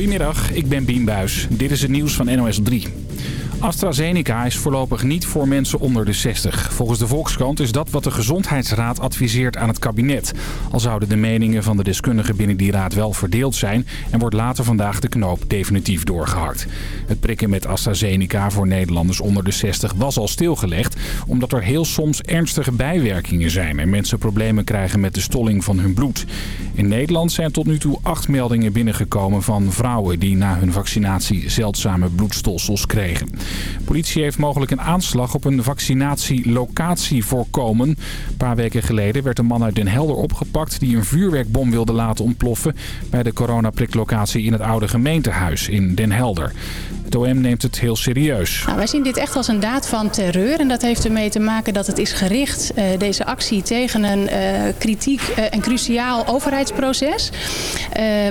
Goedemiddag, ik ben Bien Buis. Dit is het nieuws van NOS 3. AstraZeneca is voorlopig niet voor mensen onder de 60. Volgens de Volkskrant is dat wat de Gezondheidsraad adviseert aan het kabinet. Al zouden de meningen van de deskundigen binnen die raad wel verdeeld zijn... en wordt later vandaag de knoop definitief doorgehakt. Het prikken met AstraZeneca voor Nederlanders onder de 60 was al stilgelegd... omdat er heel soms ernstige bijwerkingen zijn... en mensen problemen krijgen met de stolling van hun bloed. In Nederland zijn tot nu toe acht meldingen binnengekomen van vrouwen... die na hun vaccinatie zeldzame bloedstolsels kregen. Politie heeft mogelijk een aanslag op een vaccinatielocatie voorkomen. Een paar weken geleden werd een man uit Den Helder opgepakt... die een vuurwerkbom wilde laten ontploffen... bij de coronapriklocatie in het oude gemeentehuis in Den Helder. Het OM neemt het heel serieus. Nou, wij zien dit echt als een daad van terreur. En dat heeft ermee te maken dat het is gericht, uh, deze actie, tegen een uh, kritiek uh, en cruciaal overheidsproces.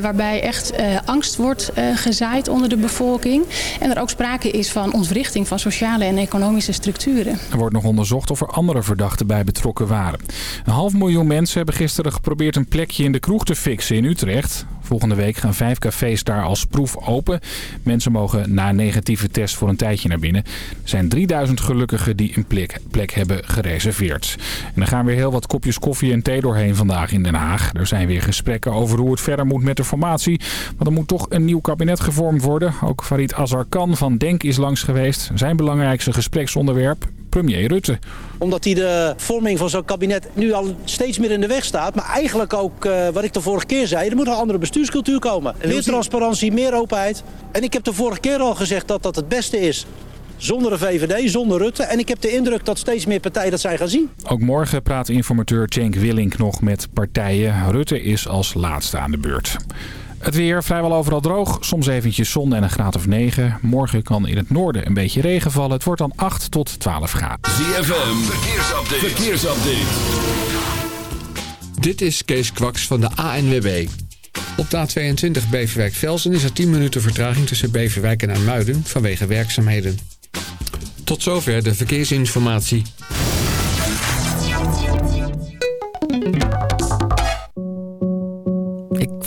waarbij echt angst wordt gezaaid onder de bevolking. En er ook sprake is van ontwrichting van sociale en economische structuren. Er wordt nog onderzocht of er andere verdachten bij betrokken waren. Een half miljoen mensen hebben gisteren geprobeerd een plekje in de kroeg te fixen in Utrecht. Volgende week gaan vijf cafés daar als proef open. Mensen mogen na een negatieve test voor een tijdje naar binnen. Er zijn 3000 gelukkigen die een plek, hebben gereserveerd. En er gaan weer heel wat kopjes koffie en thee doorheen vandaag in Den Haag. Er zijn weer gesprekken over hoe het verder moet met de formatie. Maar er moet toch een nieuw kabinet gevormd worden. Ook Farid Azarkan van Denk is langs geweest. Zijn belangrijkste gespreksonderwerp premier Rutte. Omdat hij de vorming van zo'n kabinet nu al steeds meer in de weg staat. Maar eigenlijk ook, uh, wat ik de vorige keer zei, er moet een andere bestuurscultuur komen. Meer transparantie, meer openheid. En ik heb de vorige keer al gezegd dat dat het beste is. Zonder de VVD, zonder Rutte. En ik heb de indruk dat steeds meer partijen dat zijn gaan zien. Ook morgen praat informateur Cenk Willink nog met partijen. Rutte is als laatste aan de beurt. Het weer vrijwel overal droog. Soms eventjes zon en een graad of 9. Morgen kan in het noorden een beetje regen vallen. Het wordt dan 8 tot 12 graden. ZFM, verkeersupdate. verkeersupdate. Dit is Kees Kwaks van de ANWB. Op de A22 Beverwijk-Velsen is er 10 minuten vertraging tussen Beverwijk en Amuiden vanwege werkzaamheden. Tot zover de verkeersinformatie.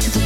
to the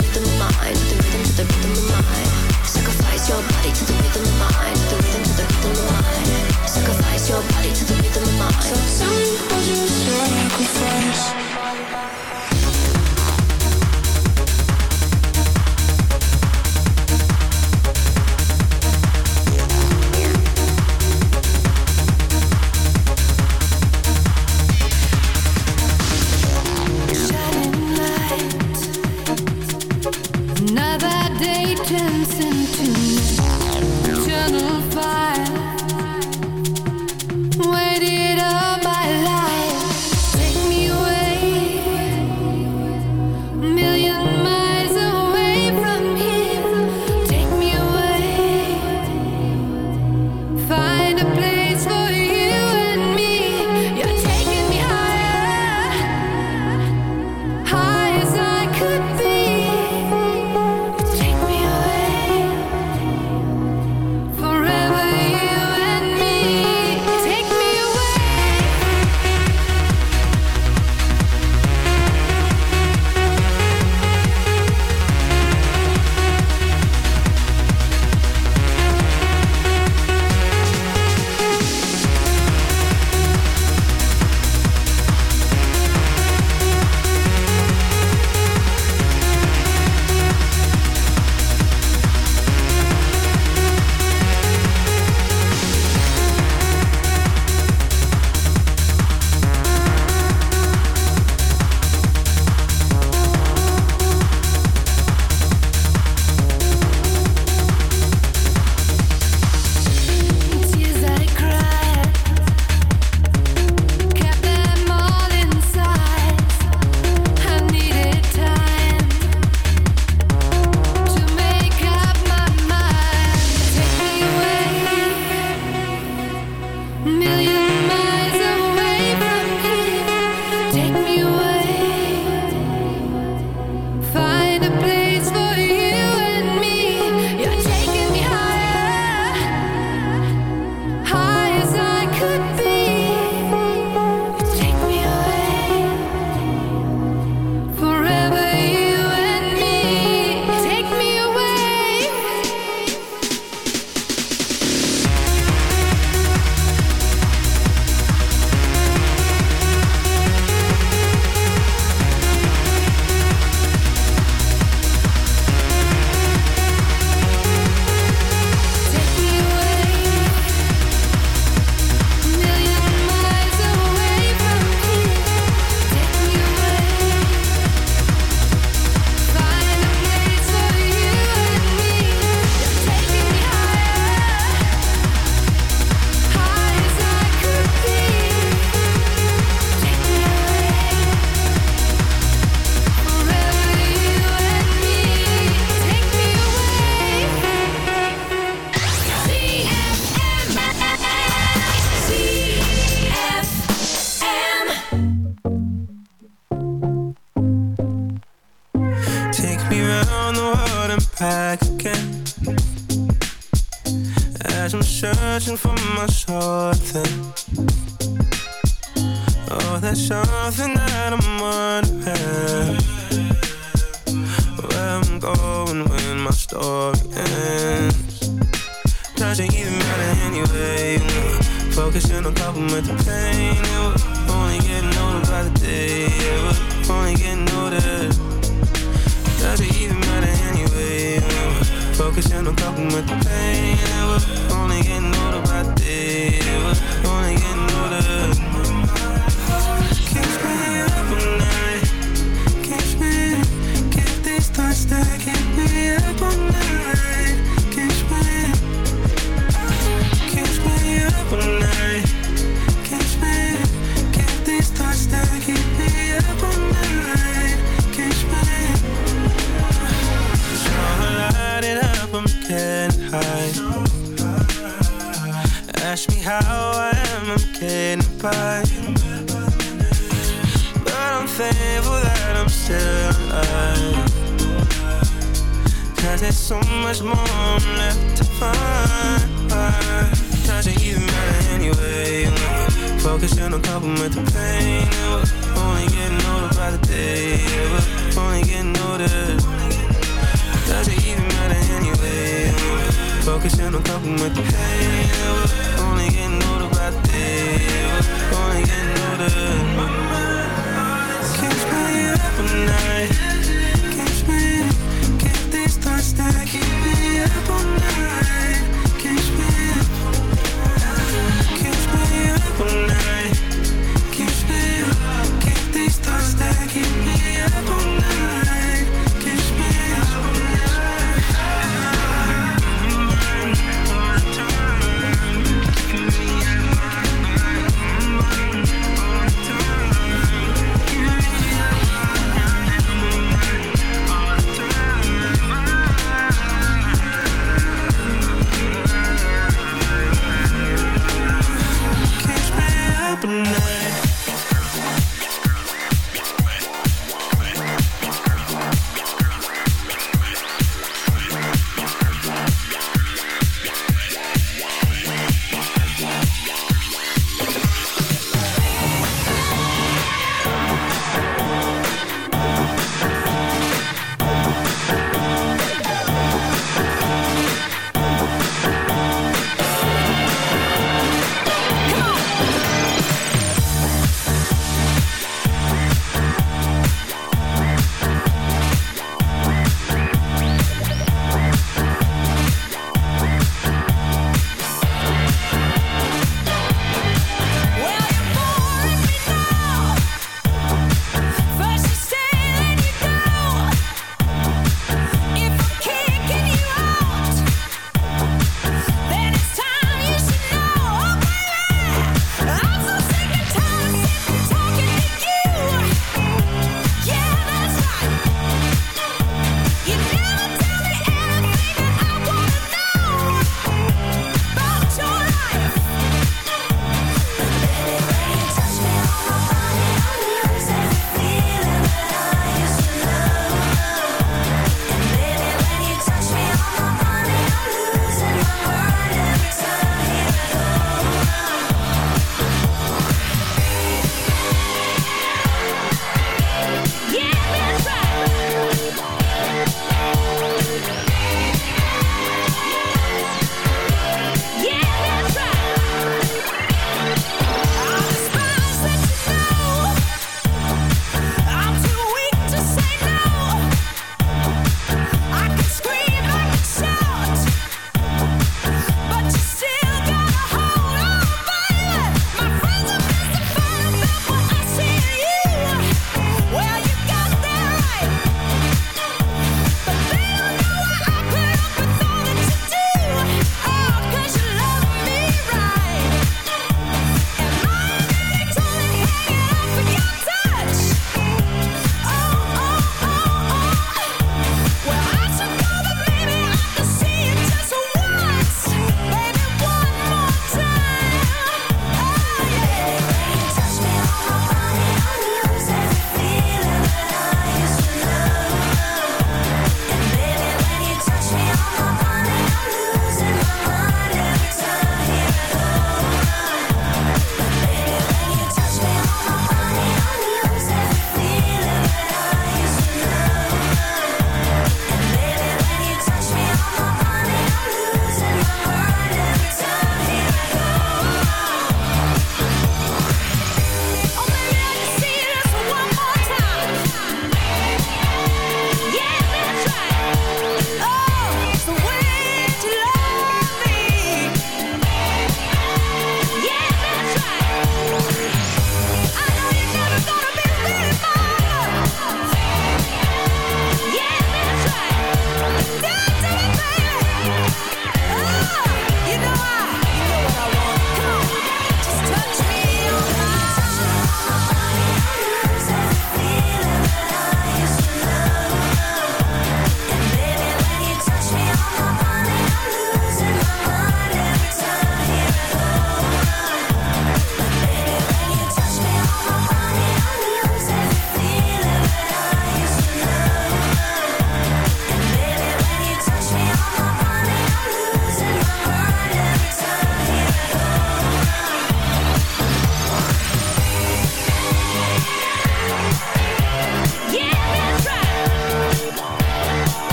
Cause you're not coupled met de pain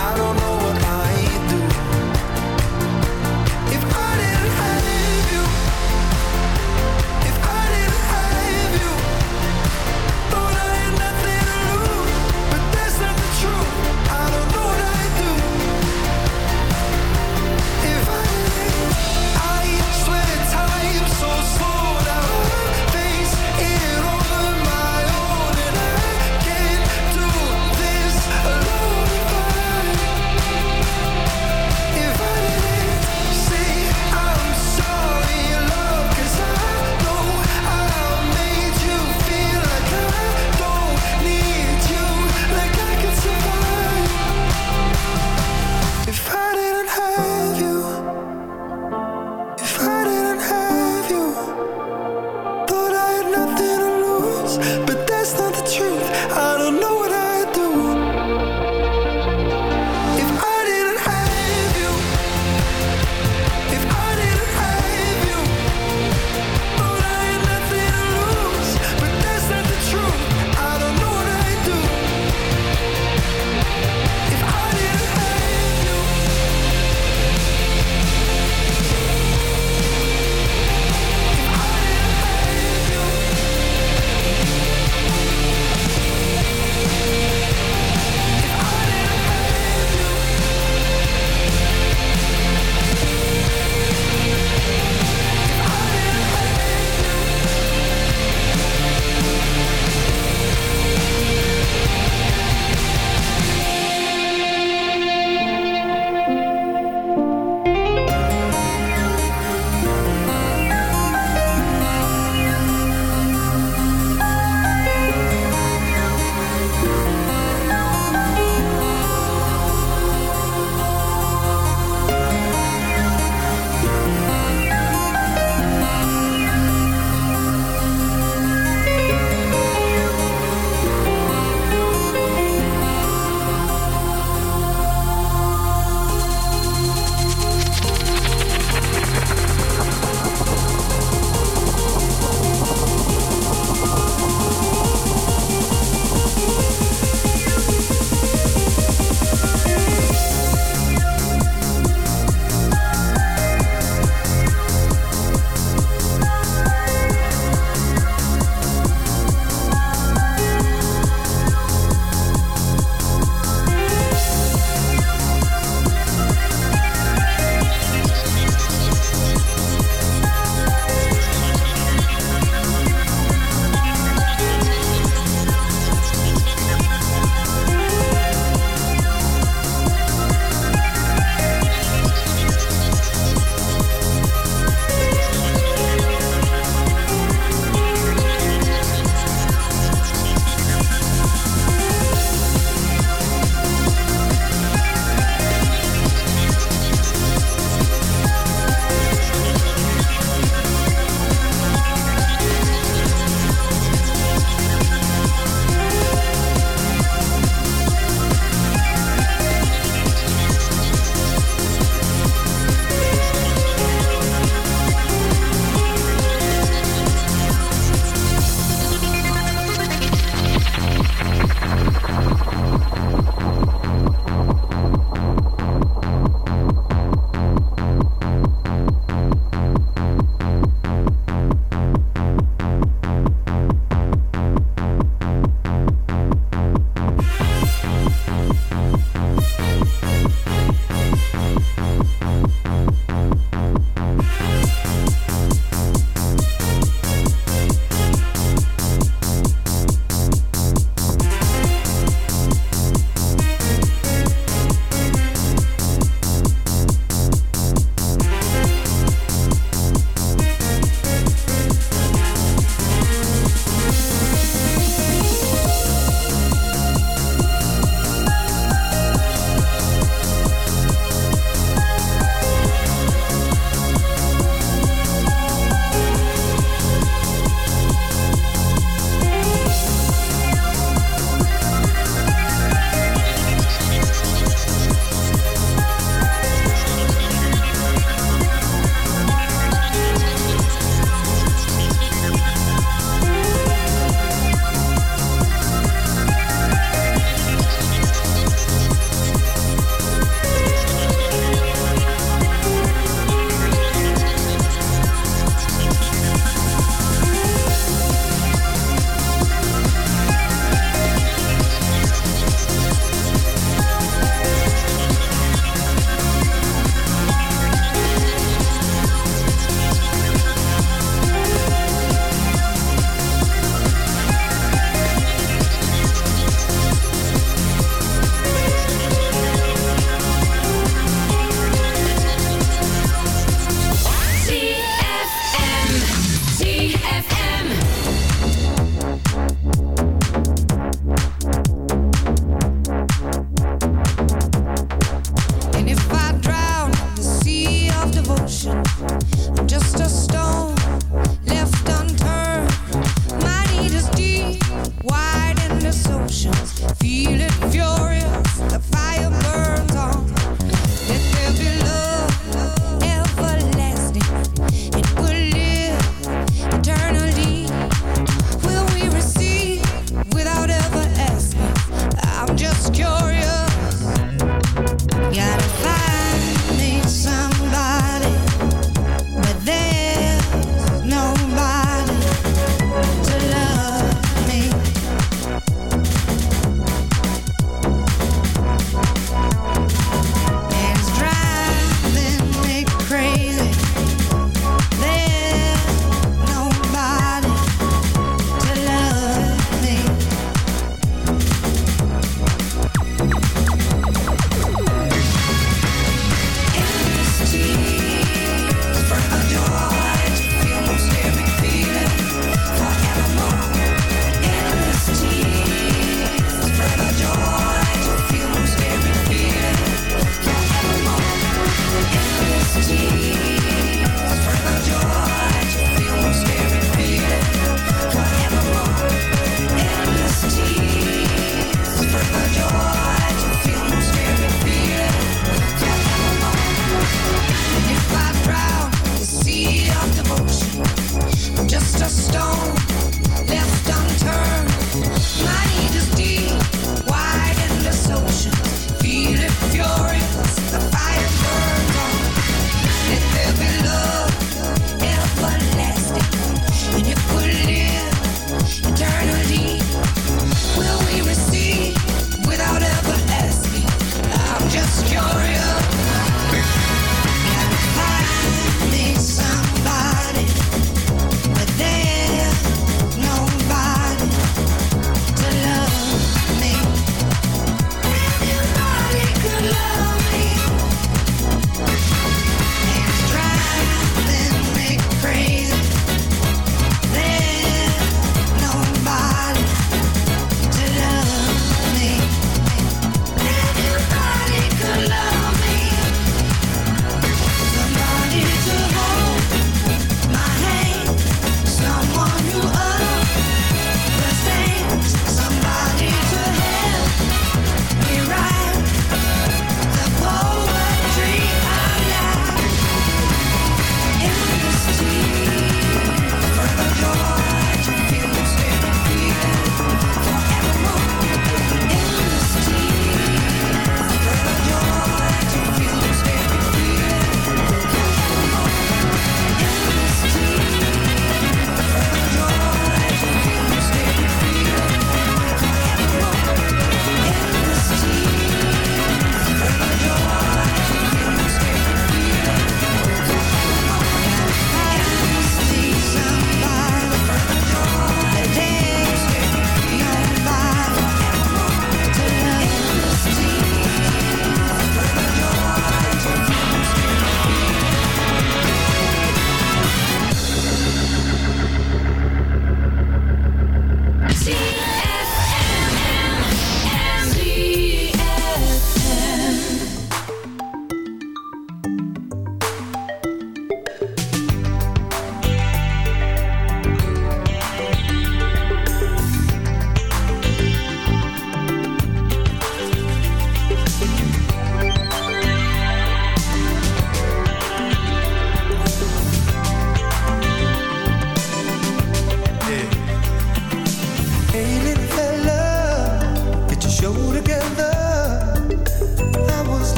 I don't know